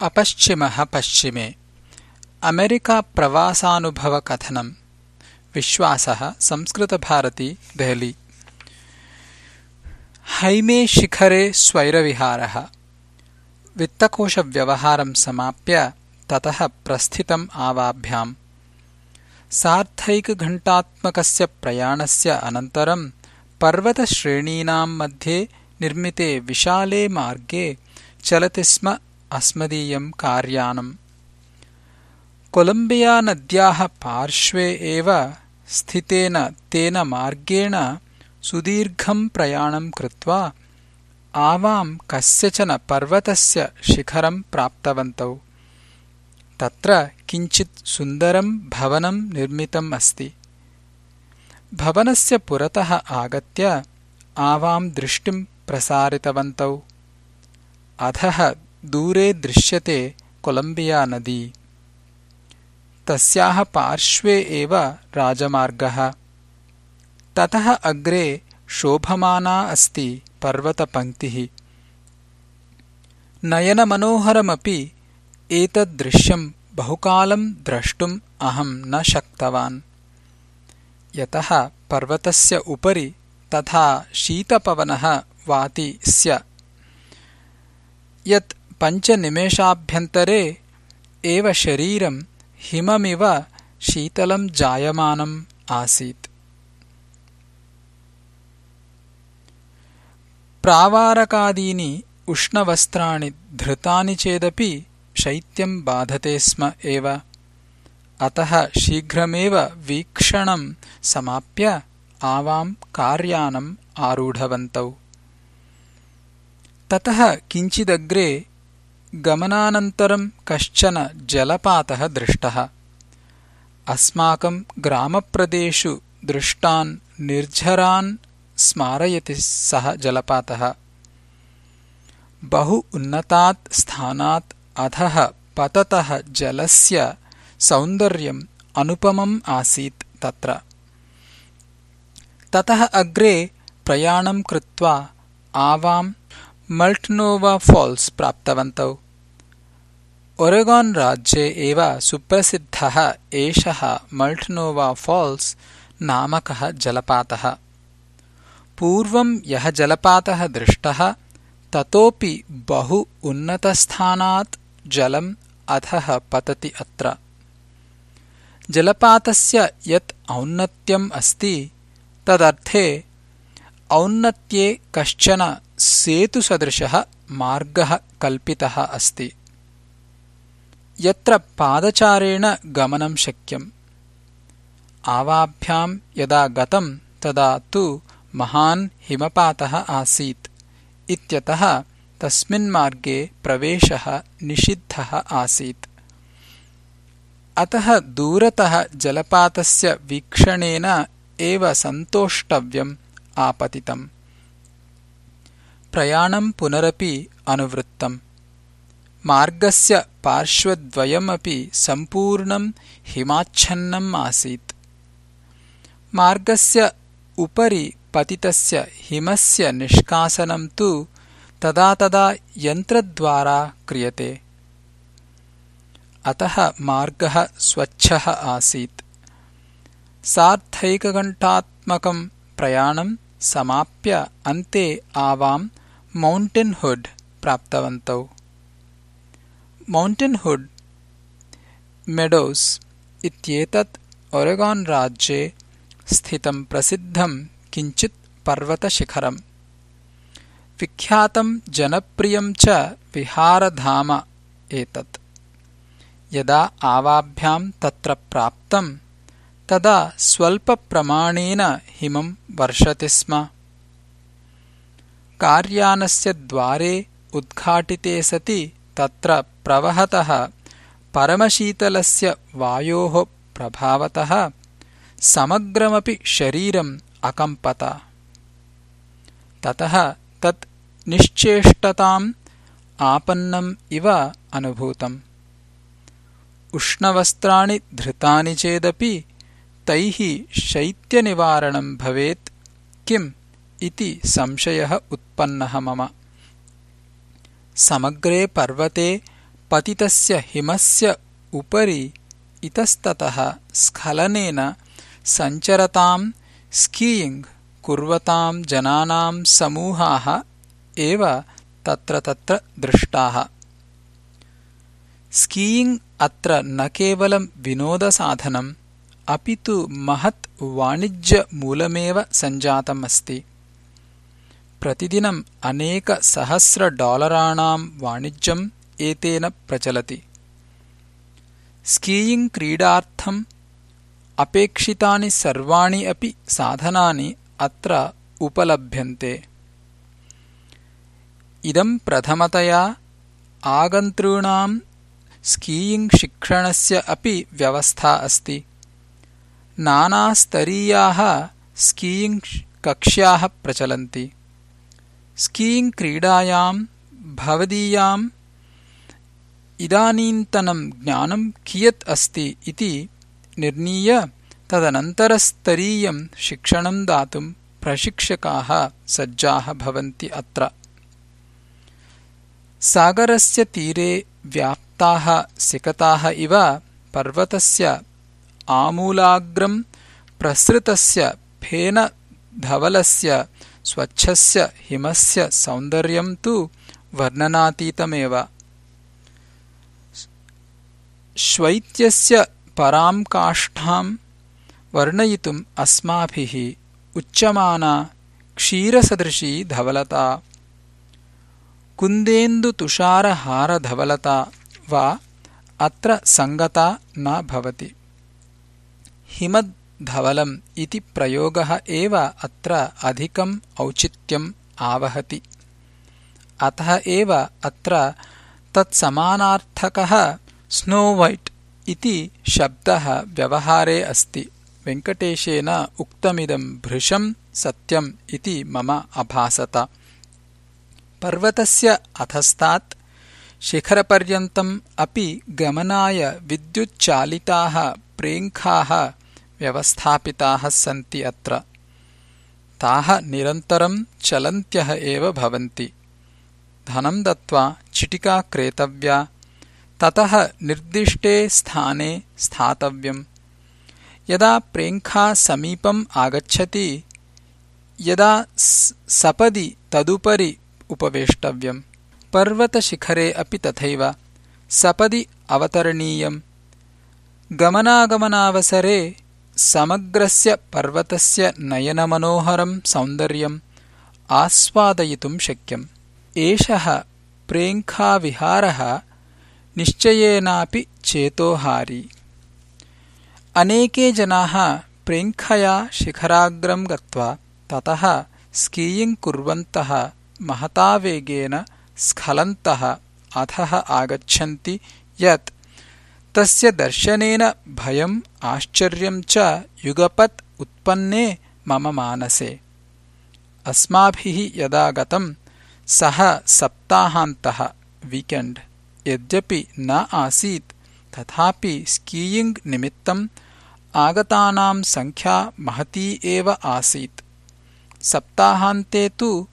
अपश्चिमः पश्चिमे। अमेरिकाप्रवासानुभवकथनम् विश्वासः, संस्कृतभारती, देहली। हैमे शिखरे स्वैरविहारः। समाप्य ततः प्रस्थितम् आवाभ्याम्। सार्धैकघण्टात्मकस्य प्रयाणस्य अनन्तरम् पर्वतश्रेणीनां मध्ये निर्मिते विशाले मार्गे चलति स्म अस्मदीयम् कार्यानम्। कोलम्बियानद्याः पार्श्वे एव स्थितेन तेन मार्गेण सुदीर्घम् प्रयाणम् कृत्वा आवाम् कस्यचन पर्वतस्य शिखरम् प्राप्तवन्तौ। तत्र किञ्चित् सुन्दरम् भवनम् निर्मितम् अस्ति। भवनस्य पुरतः आगत्य आवाम् दृष्टिम् प्रसारितवन्तौ। अधः दूरे दृश्यते कोलम्बियानदी तस्याः पार्श्वे एव राजमार्गः। ततः अग्रे शोभमाना अस्ति पर्वतपङ्क्तिः। नयनमनोहरमपि एतद्दृश्यम् बहुकालम् द्रष्टुम् अहम् न शक्तवान्। यतः पर्वतस्य उपरि तथा शीतपवनः वाति स्य। यत् पञ्चनिमेषाभ्यन्तरे एव शरीरम् हिममिव शीतलम् जायमानम् आसीत्। प्रावारकादीनि उष्णवस्त्राणि धृतानि चेदपि शैत्यम् बाधते स्म एव। अतः शीघ्रमेव वीक्षणम् समाप्य आवाम् कार्यानम् आरूढवन्तौ। ततः किञ्चिदग्रे गमनानन्तरम् कश्चन जलपातः दृष्टः। अस्माकम् ग्रामप्रदेशु दृष्टान् निर्झरान् स्मारयति सः जलपातः। बहु उन्नतात् स्थानात् अधः पततः जलस्य सौन्दर्यम् अनुपमम् आसीत् तत्र। ततः अग्रे प्रयाणम् कृत्वा आवाम् मल्ट्नोवा फाल्स् प्राप्तवन्तौ ओरेगान् राज्ये एव सुप्रसिद्धः एषः मल्ट्नोवा फाल्स् नामकः जलपातः. पूर्वम् यः जलपातः दृष्टः ततोपि बहु उन्नतस्थानात् जलम् अधः पतति अत्र. जलपातस्य यत् औन्नत्यम् अस्ति तदर्थे औन्नत्ये कश्चन सेतुसदृशः मार्गः कल्पितः अस्ति यत्र पादचारेण गमनम् शक्यम्। आवाभ्याम् यदा गतम् तदा तु महान् हिमपातः आसीत्। इत्यतः तस्मिन्मार्गे प्रवेशः निषिद्धः आसीत्। अतः दूरतः जलपातस्य वीक्षणेन एव सन्तोष्टव्यम् आपतितम्। प्रयाणम् पुनरपि अनुवृत्तम् मार्गस्य पार्श्वद्वयमपि सम्पूर्णम् हिमाच्छन्नम् आसीत्। मार्गस्य उपरि पतितस्य हिमस्य निष्कासनम् तु तदा तदा यन्त्रद्वारा क्रियते। अतः मार्गः स्वच्छः आसीत्। सार्धैकघण्टात्मकम् प्रयाणम् समाप्य अन्ते आवाम् हुड् प्राप्तवन्तौ हुड् मेडोस् इत्येतत् ओरेगान् राज्ये स्थितम् प्रसिद्धम् किञ्चित् पर्वतशिखरम्। विख्यातम् जनप्रियम् च विहारधाम एतत्। यदा आवाभ्याम् तत्र प्राप्तम् तदा स्वल्पप्रमाणेन हिमम् वर्षति स्म। कार्यानस्य द्वारे उद्घाटिते सति तत्र प्रवहतः। परमशीतलस्य वायोः प्रभावतः। समग्रमपि शरीरम् अकम्पत। ततः तत् निश्चेष्टताम् आपन्नम् इव अनुभूतम्। उष्णवस्त्राणि धृतानि चेदपि तैः शैत्यनिवारणम् भवेत्। किम् इति संशयः उत्पन्नः मम। समग्रे पर्वते पतितस्य हिमस्य उपरि इतस्ततः स्खलनेन सञ्चरताम् स्कीयिङ्ग् कुर्वताम् जनानाम् समूहाः एव तत्र तत्र दृष्टाः। स्कीयिङ्ग् अत्र न केवलं विनोदसाधनम् अपि तु महत् वाणिज्यमूलमेव सञ्जातम् अस्ति। प्रतिदिनम् अनेकसहस्रडालराणाम् वाणिज्यम् एतेन प्रचलति। स्कीयिङ्ग् क्रीडार्थम् अपेक्षितानि सर्वाणि अपि साधनानि अत्र उपलभ्यन्ते। इदम् प्रथमतया आगन्तॄणाम् स्कीयिङ्ग् शिक्षणस्य अपि व्यवस्था अस्ति। नानास्तरीयाः स्कीयिङ्ग् कक्ष्याः प्रचलन्ति। स्कीयिङ्ग् क्रीडायाम् भवदीयाम् इदानीन्तनं ज्ञानं कियत् अस्ति इति निर्णीय तदनन्तरस्तरीयम् शिक्षणम् दातुम् प्रशिक्षकाः सज्जाः भवन्ति अत्र. सागरस्य तीरे व्याप्ताः सिकताः इव पर्वतस्य आमूलाग्रम् प्रसृतस्य फेनधवलस्य स्वच्छस्य हिमस्य सौन्दर्यम् तु वर्णनातीतमेव श्वैत्यस्य पराम् काष्ठाम् वर्णयितुम् अस्माभिः उच्यमाना क्षीरसदृशी धवलता कुन्देन्दुतुषारहारधवलता वा अत्र सङ्गता न भवति। हिमद्धवलम् इति प्रयोगः एव अत्र अधिकम् औचित्यम् आवहति। अतः एव अत्र तत्समानार्थकः स्नो वैट् इति शब्दः व्यवहारे अस्ति। वेङ्कटेशेन उक्तमिदम् भृशम् सत्यम् इति मम अभासत। पर्वतस्य अधस्तात् शिखरपर्यन्तम् अपि गमनाय विद्युच्चालिताः प्रेङ्खाः व्यवस्थापिताः सन्ति अत्र। ताः निरन्तरम् चलन्त्यः एव भवन्ति। धनम् दत्त्वा चिटिका क्रेतव्या ततः निर्दिष्टे स्थाने स्थातव्यम्। यदा प्रेङ्खा समीपम् आगच्छति यदा सपदि तदुपरि उपवेष्टव्यम्। पर्वतशिखरे अपि तथैव सपदि अवतरणीयम्। गमनागमनावसरे समग्रस्य पर्वतस्य नयनमनोहरम् सौन्दर्यम् आस्वादयितुम् शक्यम्। एषः प्रेङ्खाविहारः निश्चयेनापि चेतोहारी। अनेके जनाः प्रेङ्खया शिखराग्रम् गत्वा ततः स्कीयिङ्ग् कुर्वन्तः महतावेगेन स्खलन्तः अधः आगच्छन्ति यत् तस्य दर्शनेन भयम् आश्चर्यम् च युगपत् उत्पन्ने मम मानसे। अस्माभिः यदा गतम् सः सप्ताहान्तः वीकेण्ड् यद्यपि न आसीत् तथापि स्कीयिङ्ग् निमित्तम् आगतानाम् सङ्ख्या महती एव आसीत्। सप्ताहान्ते तु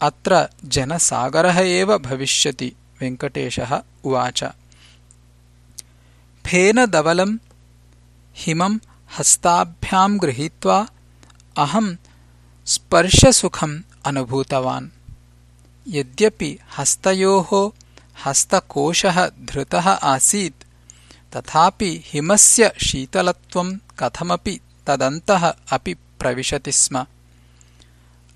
अत्र जनसागरः एव भविष्यति वेङ्कटेशः उवाच। फेनदवलम् हिमम् हस्ताभ्याम् गृहीत्वा अहम् स्पर्शसुखम् अनुभूतवान्। यद्यपि हस्तयोः हस्तकोशः धृतः आसीत्। तथापि हिमस्य शीतलत्वम् कथमपि तदन्तः अपि प्रविशति स्म।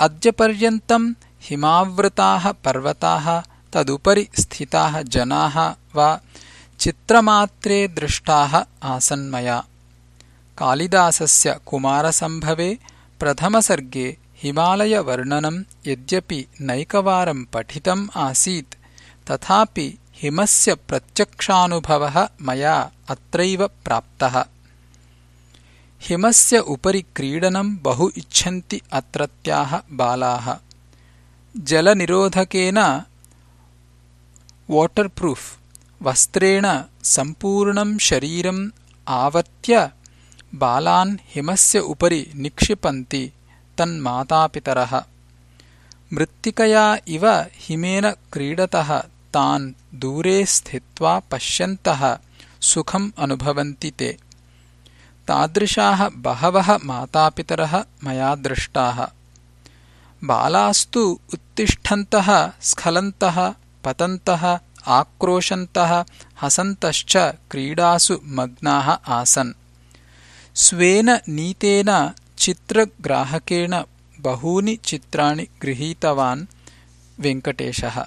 अद्यपर्यन्तम् हिमावृताः पर्वताः तदुपरि स्थिताः जनाः वा चित्रमात्रे दृष्टाः आसन्मया कालिदासस्य कुमारसम्भवे प्रथमसर्गे हिमालयवर्णनम् यद्यपि नैकवारम् पठितम् आसीत् तथापि हिमस्य प्रत्यक्षानुभवः मया अत्रैव प्राप्तः। हिमस्य उपरि क्रीडनम् बहु इच्छन्ति अत्रत्याः बालाः। जलनिरोधकेन वाटर्प्रूफ् वस्त्रेण सम्पूर्णम् शरीरम् आवत्य बालान् हिमस्य उपरि निक्षिपन्ति तन्मातापितरः। मृत्तिकया इव हिमेन क्रीडतः तान् दूरे स्थित्वा पश्यन्तः सुखम् अनुभवन्ति ते। तादृशाः बहवः मातापितरः मया दृष्टाः। बालास्तु उत्तिष्ठन्तः स्खलन्तः पतन्तः आक्रोशन्तः हसन्तश्च क्रीडासु मग्नाः आसन्। स्वेन नीतेन चित्रग्राहकेण बहूनि चित्राणि गृहीतवान् वेङ्कटेशः